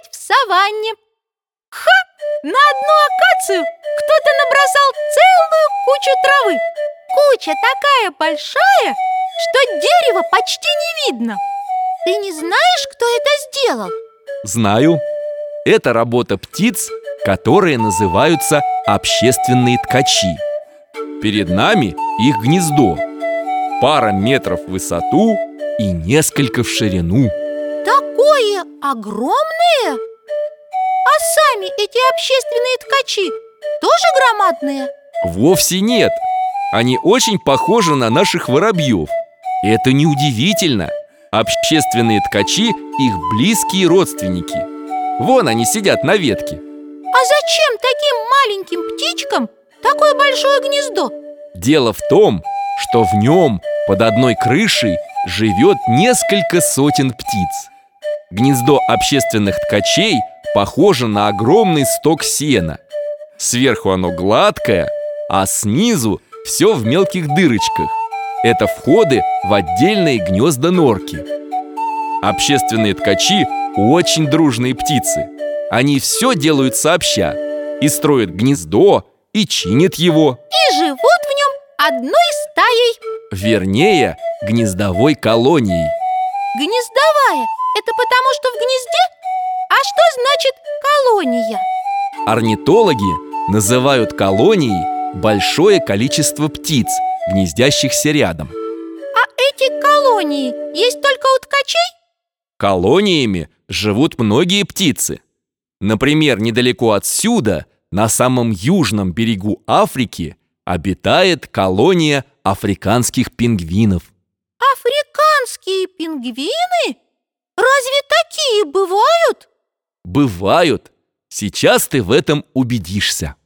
гулять в саванне. Ха! На одну акацию кто-то набросал целую кучу травы. Куча такая большая, что дерево почти не видно. Ты не знаешь, кто это сделал? Знаю. Это работа птиц, которые называются общественные ткачи. Перед нами их гнездо. Пара метров в высоту и несколько в ширину. Такое огромное? А сами эти общественные ткачи тоже громадные? Вовсе нет. Они очень похожи на наших воробьев. И это неудивительно. Общественные ткачи – их близкие родственники. Вон они сидят на ветке. А зачем таким маленьким птичкам такое большое гнездо? Дело в том, что в нем под одной крышей живет несколько сотен птиц. Гнездо общественных ткачей похоже на огромный сток сена. Сверху оно гладкое, а снизу все в мелких дырочках. Это входы в отдельные гнезда норки. Общественные ткачи очень дружные птицы. Они все делают сообща и строят гнездо, и чинят его. И живут в нем одной стаей. Вернее, гнездовой колонией. Гнездовая – это потому, что в гнезде? А что значит колония? Орнитологи называют колонией большое количество птиц, гнездящихся рядом. А эти колонии есть только у ткачей? Колониями живут многие птицы. Например, недалеко отсюда, на самом южном берегу Африки, обитает колония африканских пингвинов. Африканские пингвины? Разве такие бывают? Бывают. Сейчас ты в этом убедишься.